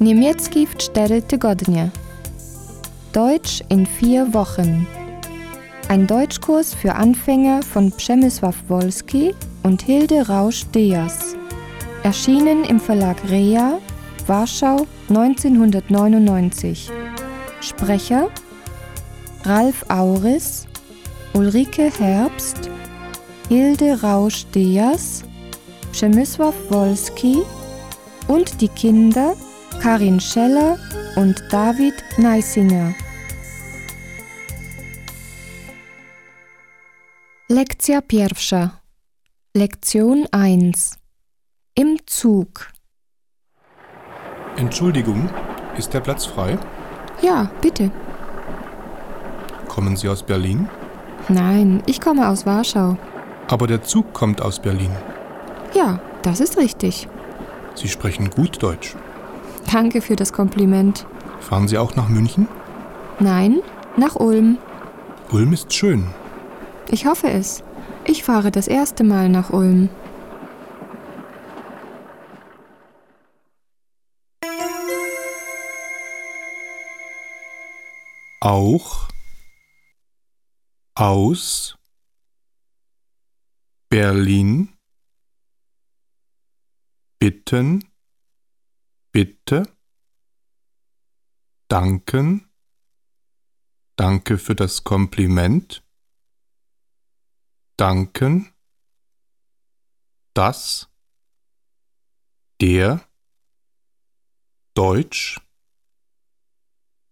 Niemiecki w 4 tygodnie. Deutsch in vier Wochen. Ein Deutschkurs für Anfänger von Przemysław Wolski und Hilde Rausch-Diaz. Erschienen im Verlag Rea, Warschau 1999. Sprecher Ralf Auris, Ulrike Herbst, Hilde Rausch-Diaz, Przemysław Wolski und die Kinder Karin Scheller und David Neisinger. Lekcja pierwsza. Lektion 1. Im Zug. Entschuldigung, ist der Platz frei? Ja, bitte. Kommen Sie aus Berlin? Nein, ich komme aus Warschau. Aber der Zug kommt aus Berlin. Ja, das ist richtig. Sie sprechen gut Deutsch. Danke für das Kompliment. Fahren Sie auch nach München? Nein, nach Ulm. Ulm ist schön. Ich hoffe es. Ich fahre das erste Mal nach Ulm. Auch aus Berlin bitten, bitte, danken, danke für das Kompliment, danken, das, der, Deutsch,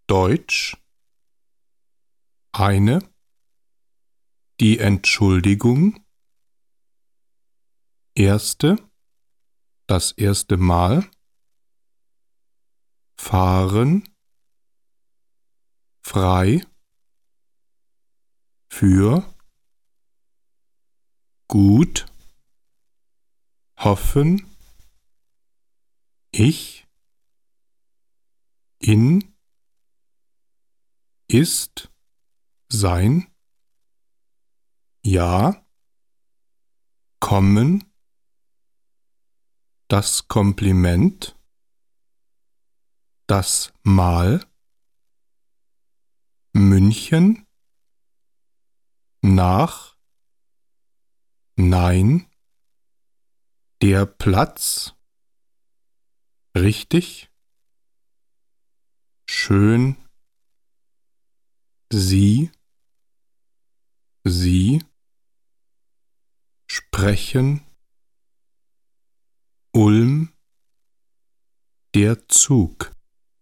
Deutsch, eine, die Entschuldigung, erste, das erste Mal, fahren, frei, für, gut, hoffen, ich, in, ist, sein, ja, kommen, das Kompliment, das Mal, München, nach, nein, der Platz, richtig, schön, sie, sie, sprechen, Ulm, der Zug.